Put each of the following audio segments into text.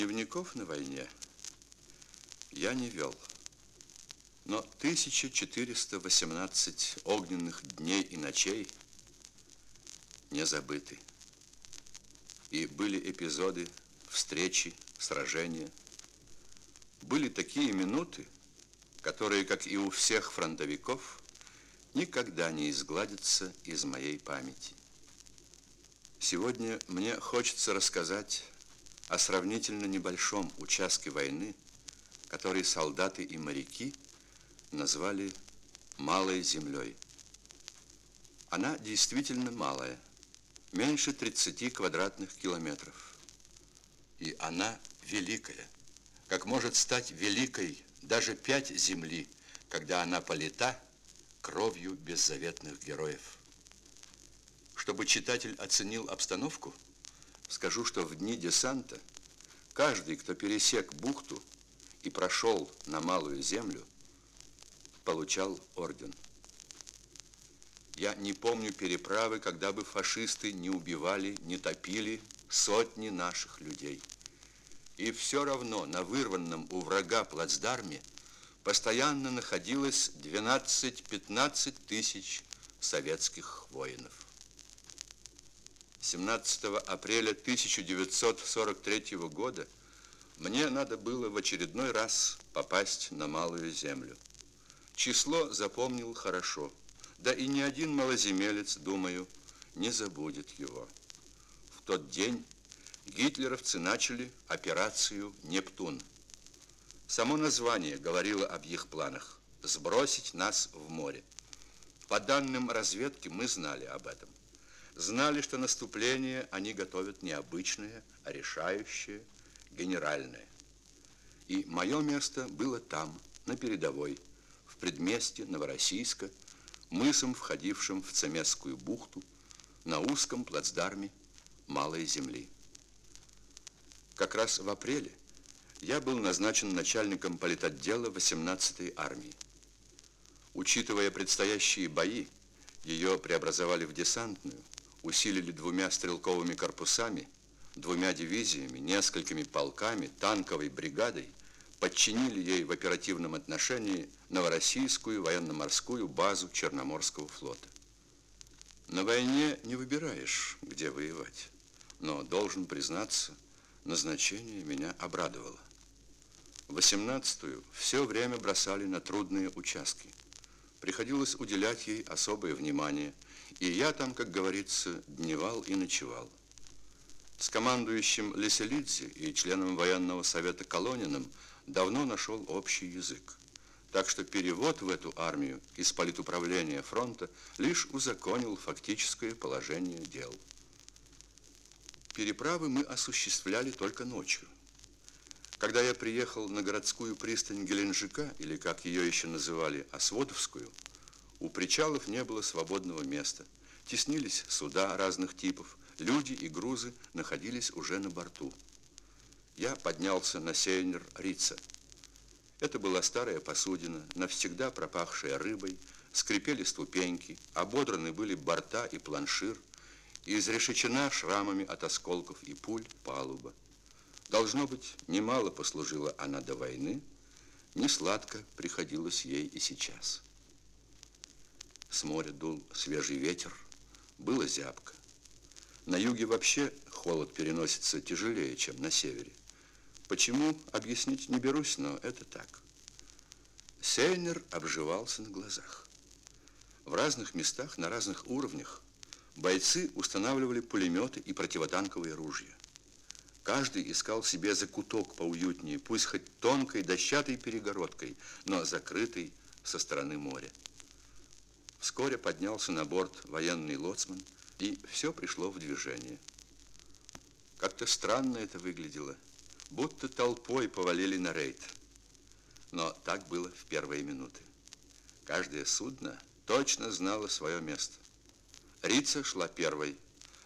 Дневников на войне я не вел. Но 1418 огненных дней и ночей не забыты. И были эпизоды, встречи, сражения. Были такие минуты, которые, как и у всех фронтовиков, никогда не изгладятся из моей памяти. Сегодня мне хочется рассказать о сравнительно небольшом участке войны, который солдаты и моряки назвали «малой землей». Она действительно малая, меньше 30 квадратных километров. И она великая, как может стать великой даже пять земли, когда она полита кровью беззаветных героев. Чтобы читатель оценил обстановку, скажу, что в дни десанта каждый, кто пересек бухту и прошел на Малую Землю, получал орден. Я не помню переправы, когда бы фашисты не убивали, не топили сотни наших людей. И все равно на вырванном у врага плацдарме постоянно находилось 12-15 тысяч советских воинов. 17 апреля 1943 года мне надо было в очередной раз попасть на Малую Землю. Число запомнил хорошо, да и ни один малоземелец, думаю, не забудет его. В тот день гитлеровцы начали операцию «Нептун». Само название говорило об их планах – сбросить нас в море. По данным разведки мы знали об этом. Знали, что наступление они готовят не обычное, а решающее, генеральное. И мое место было там, на передовой, в предместе Новороссийска, мысом, входившим в Цемесскую бухту, на узком плацдарме Малой Земли. Как раз в апреле я был назначен начальником политотдела 18-й армии. Учитывая предстоящие бои, ее преобразовали в десантную, усилили двумя стрелковыми корпусами, двумя дивизиями, несколькими полками, танковой бригадой, подчинили ей в оперативном отношении Новороссийскую военно-морскую базу Черноморского флота. На войне не выбираешь, где воевать, но должен признаться, назначение меня обрадовало. 18-ю все время бросали на трудные участки. Приходилось уделять ей особое внимание, и я там, как говорится, дневал и ночевал. С командующим Леселидзе и членом военного совета Колониным давно нашел общий язык. Так что перевод в эту армию из политуправления фронта лишь узаконил фактическое положение дел. Переправы мы осуществляли только ночью. Когда я приехал на городскую пристань Геленджика, или как ее еще называли, Осводовскую, у причалов не было свободного места. Теснились суда разных типов, люди и грузы находились уже на борту. Я поднялся на сейнер Рица. Это была старая посудина, навсегда пропахшая рыбой, скрипели ступеньки, ободраны были борта и планшир, и изрешечена шрамами от осколков и пуль палуба. Должно быть, немало послужила она до войны, не сладко приходилось ей и сейчас. С моря дул свежий ветер, было зябко. На юге вообще холод переносится тяжелее, чем на севере. Почему, объяснить не берусь, но это так. Сейнер обживался на глазах. В разных местах, на разных уровнях бойцы устанавливали пулеметы и противотанковые ружья. Каждый искал себе закуток поуютнее, пусть хоть тонкой дощатой перегородкой, но закрытой со стороны моря. Вскоре поднялся на борт военный лоцман, и все пришло в движение. Как-то странно это выглядело, будто толпой повалили на рейд. Но так было в первые минуты. Каждое судно точно знало свое место. Рица шла первой,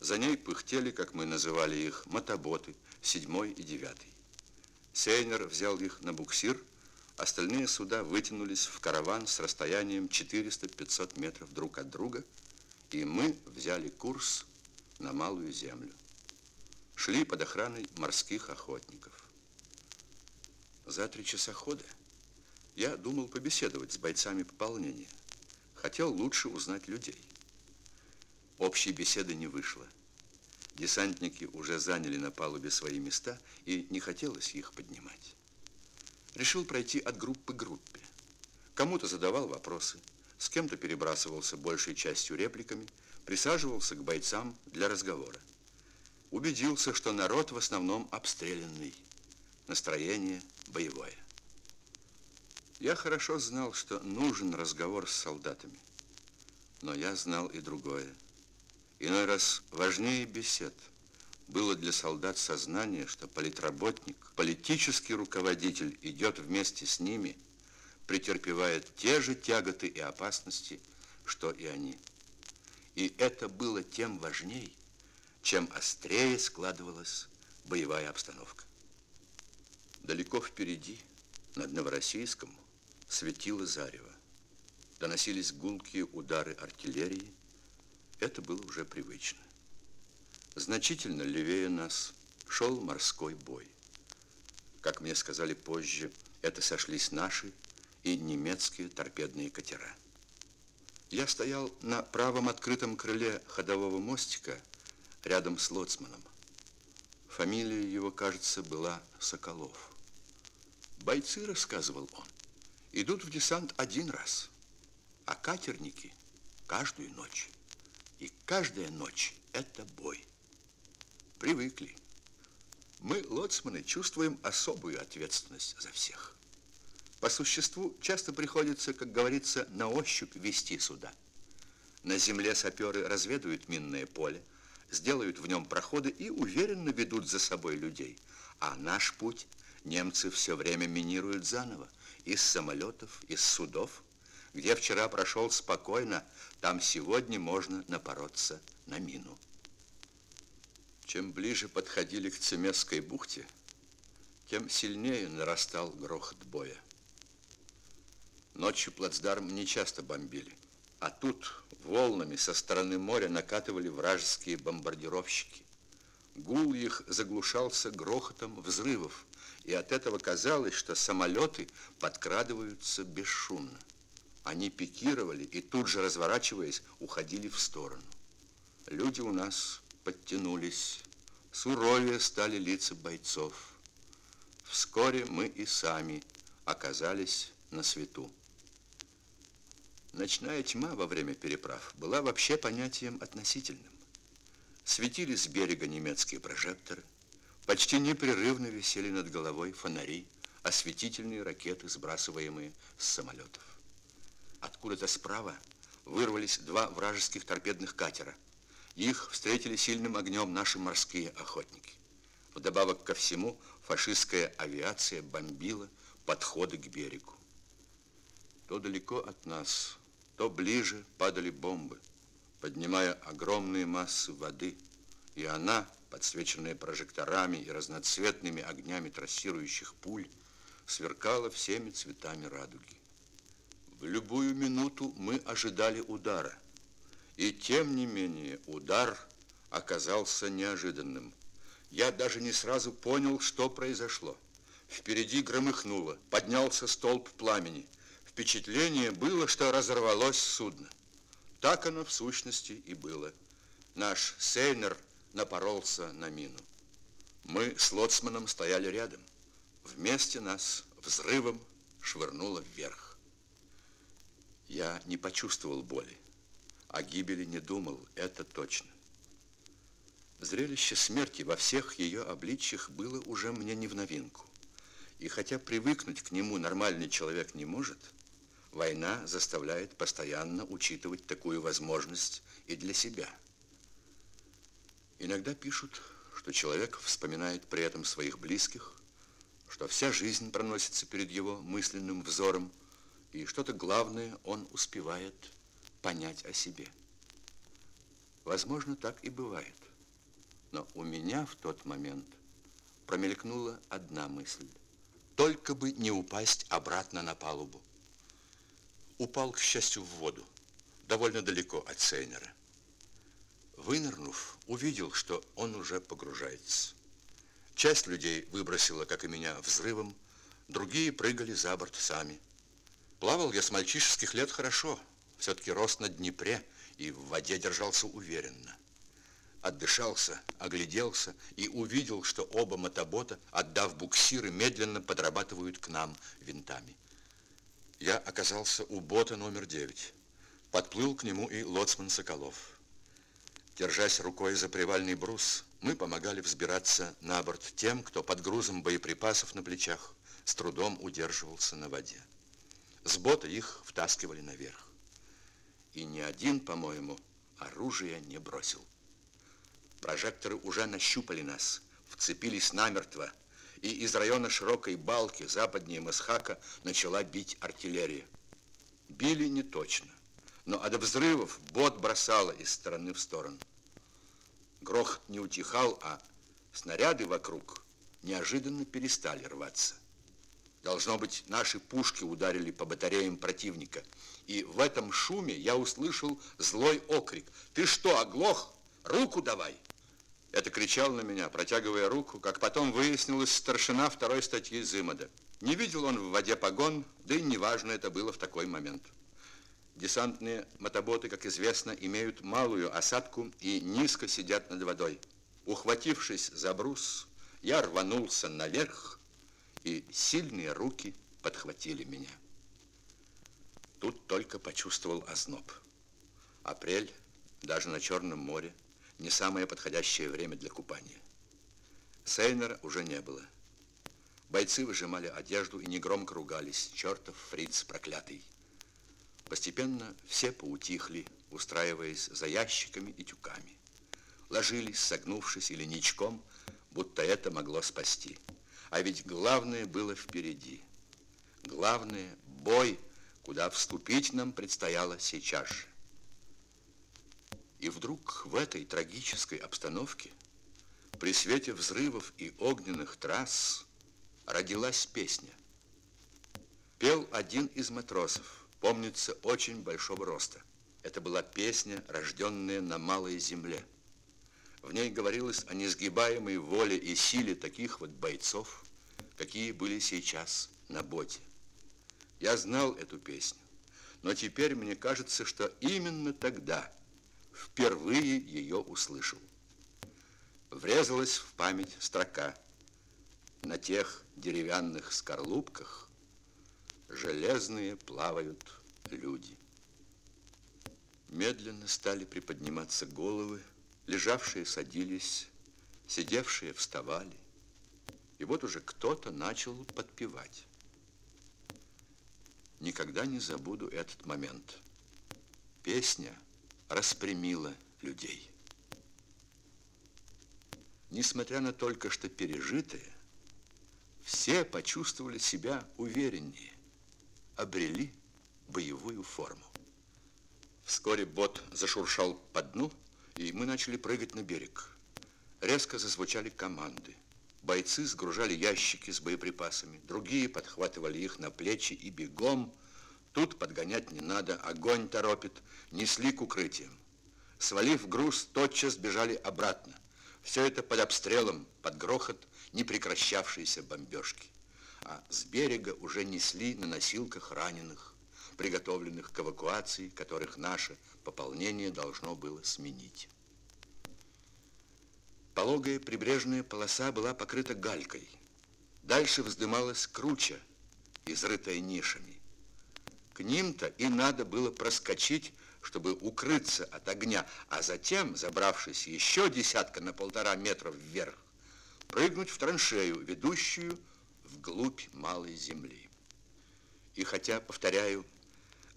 за ней пыхтели, как мы называли их, мотоботы, седьмой и девятый. Сейнер взял их на буксир, остальные суда вытянулись в караван с расстоянием 400-500 метров друг от друга, и мы взяли курс на Малую Землю. Шли под охраной морских охотников. За три часа хода я думал побеседовать с бойцами пополнения. Хотел лучше узнать людей. Общей беседы не вышло. Десантники уже заняли на палубе свои места, и не хотелось их поднимать. Решил пройти от группы к группе. Кому-то задавал вопросы, с кем-то перебрасывался большей частью репликами, присаживался к бойцам для разговора. Убедился, что народ в основном обстрелянный, настроение боевое. Я хорошо знал, что нужен разговор с солдатами, но я знал и другое. Иной раз важнее бесед было для солдат сознание, что политработник, политический руководитель идет вместе с ними – претерпевает те же тяготы и опасности, что и они. И это было тем важней, чем острее складывалась боевая обстановка. Далеко впереди, над Новороссийском, светило зарево. Доносились гулкие удары артиллерии. Это было уже привычно. Значительно левее нас шел морской бой. Как мне сказали позже, это сошлись наши и немецкие торпедные катера. Я стоял на правом открытом крыле ходового мостика рядом с лоцманом. Фамилия его, кажется, была Соколов. Бойцы, рассказывал он, идут в десант один раз, а катерники каждую ночь. И каждая ночь – это бой. Привыкли. Мы, лоцманы, чувствуем особую ответственность за всех. По существу часто приходится, как говорится, на ощупь вести суда. На земле саперы разведают минное поле, сделают в нем проходы и уверенно ведут за собой людей. А наш путь немцы все время минируют заново. Из самолетов, из судов. Где вчера прошел спокойно, там сегодня можно напороться на мину. Чем ближе подходили к Цемесской бухте, тем сильнее нарастал грохот боя. Ночью плацдарм не часто бомбили. А тут волнами со стороны моря накатывали вражеские бомбардировщики. Гул их заглушался грохотом взрывов, и от этого казалось, что самолеты подкрадываются бесшумно. Они пикировали и тут же, разворачиваясь, уходили в сторону. Люди у нас подтянулись, суровее стали лица бойцов. Вскоре мы и сами оказались на свету. Ночная тьма во время переправ была вообще понятием относительным. Светили с берега немецкие прожекторы, почти непрерывно висели над головой фонари, осветительные ракеты, сбрасываемые с самолетов. Откуда-то справа вырвались два вражеских торпедных катера. Их встретили сильным огнем наши морские охотники. Вдобавок ко всему, фашистская авиация бомбила подходы к берегу. То далеко от нас, то ближе падали бомбы, поднимая огромные массы воды, и она, подсвеченная прожекторами и разноцветными огнями трассирующих пуль, сверкала всеми цветами радуги. В любую минуту мы ожидали удара, и тем не менее удар оказался неожиданным. Я даже не сразу понял, что произошло. Впереди громыхнуло, поднялся столб пламени – Впечатление было, что разорвалось судно. Так оно в сущности и было. Наш сейнер напоролся на мину. Мы с лоцманом стояли рядом. Вместе нас взрывом швырнуло вверх. Я не почувствовал боли. О гибели не думал, это точно. Зрелище смерти во всех ее обличьях было уже мне не в новинку. И хотя привыкнуть к нему нормальный человек не может, Война заставляет постоянно учитывать такую возможность и для себя. Иногда пишут, что человек вспоминает при этом своих близких, что вся жизнь проносится перед его мысленным взором, и что-то главное он успевает понять о себе. Возможно, так и бывает. Но у меня в тот момент промелькнула одна мысль. Только бы не упасть обратно на палубу упал, к счастью, в воду, довольно далеко от Сейнера. Вынырнув, увидел, что он уже погружается. Часть людей выбросила, как и меня, взрывом, другие прыгали за борт сами. Плавал я с мальчишеских лет хорошо, все-таки рос на Днепре и в воде держался уверенно. Отдышался, огляделся и увидел, что оба мотобота, отдав буксиры, медленно подрабатывают к нам винтами. Я оказался у бота номер девять. Подплыл к нему и лоцман Соколов. Держась рукой за привальный брус, мы помогали взбираться на борт тем, кто под грузом боеприпасов на плечах с трудом удерживался на воде. С бота их втаскивали наверх. И ни один, по-моему, оружие не бросил. Прожекторы уже нащупали нас, вцепились намертво, и из района широкой балки западнее Масхака начала бить артиллерия. Били не точно но от взрывов бот бросало из стороны в сторону. Грохот не утихал, а снаряды вокруг неожиданно перестали рваться. Должно быть, наши пушки ударили по батареям противника. И в этом шуме я услышал злой окрик. «Ты что, оглох? Руку давай!» Это кричал на меня, протягивая руку, как потом выяснилось, старшина второй статьи Зымода. Не видел он в воде погон, да и неважно это было в такой момент. Десантные мотоботы, как известно, имеют малую осадку и низко сидят над водой. Ухватившись за брус, я рванулся наверх, и сильные руки подхватили меня. Тут только почувствовал озноб. Апрель, даже на Черном море, не самое подходящее время для купания. Сейнера уже не было. Бойцы выжимали одежду и негромко ругались. Чертов фриц проклятый. Постепенно все поутихли, устраиваясь за ящиками и тюками. Ложились, согнувшись или ничком, будто это могло спасти. А ведь главное было впереди. Главное – бой, куда вступить нам предстояло сейчас же. И вдруг в этой трагической обстановке, при свете взрывов и огненных трасс, родилась песня. Пел один из матросов – помнится, очень большого роста. Это была песня, рожденная на малой земле. В ней говорилось о несгибаемой воле и силе таких вот бойцов, какие были сейчас на боте. Я знал эту песню, но теперь мне кажется, что именно тогда впервые ее услышал. Врезалась в память строка на тех деревянных скорлупках, железные плавают люди. Медленно стали приподниматься головы, лежавшие садились, сидевшие вставали. И вот уже кто-то начал подпевать. Никогда не забуду этот момент. Песня распрямила людей. Несмотря на только что пережитое, все почувствовали себя увереннее обрели боевую форму. Вскоре бот зашуршал по дну, и мы начали прыгать на берег. Резко зазвучали команды. Бойцы сгружали ящики с боеприпасами, другие подхватывали их на плечи и бегом. Тут подгонять не надо, огонь торопит, несли к укрытиям. Свалив груз, тотчас бежали обратно. Все это под обстрелом, под грохот непрекращавшейся бомбежки а с берега уже несли на носилках раненых, приготовленных к эвакуации, которых наше пополнение должно было сменить. Пологая прибрежная полоса была покрыта галькой. Дальше вздымалась круча, изрытая нишами. К ним-то и надо было проскочить, чтобы укрыться от огня, а затем, забравшись еще десятка на полтора метров вверх, прыгнуть в траншею, ведущую вглубь малой земли. И хотя, повторяю,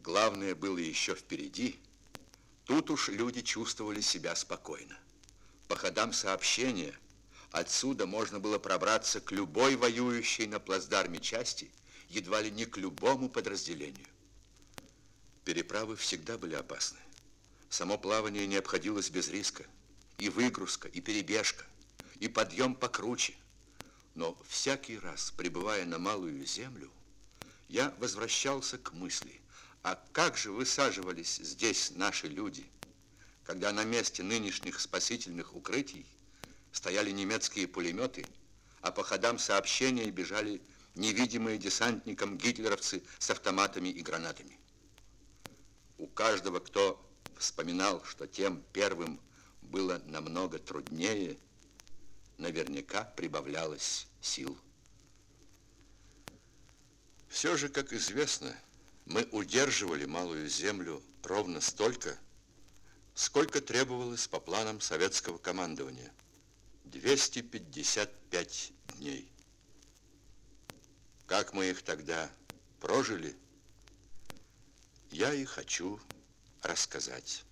главное было еще впереди, тут уж люди чувствовали себя спокойно. По ходам сообщения отсюда можно было пробраться к любой воюющей на плацдарме части, едва ли не к любому подразделению. Переправы всегда были опасны. Само плавание не обходилось без риска. И выгрузка, и перебежка, и подъем покруче. Но всякий раз, пребывая на малую землю, я возвращался к мысли, а как же высаживались здесь наши люди, когда на месте нынешних спасительных укрытий стояли немецкие пулеметы, а по ходам сообщения бежали невидимые десантникам гитлеровцы с автоматами и гранатами. У каждого, кто вспоминал, что тем первым было намного труднее, наверняка прибавлялось сил. Все же, как известно, мы удерживали Малую Землю ровно столько, сколько требовалось по планам советского командования. 255 дней. Как мы их тогда прожили, я и хочу рассказать.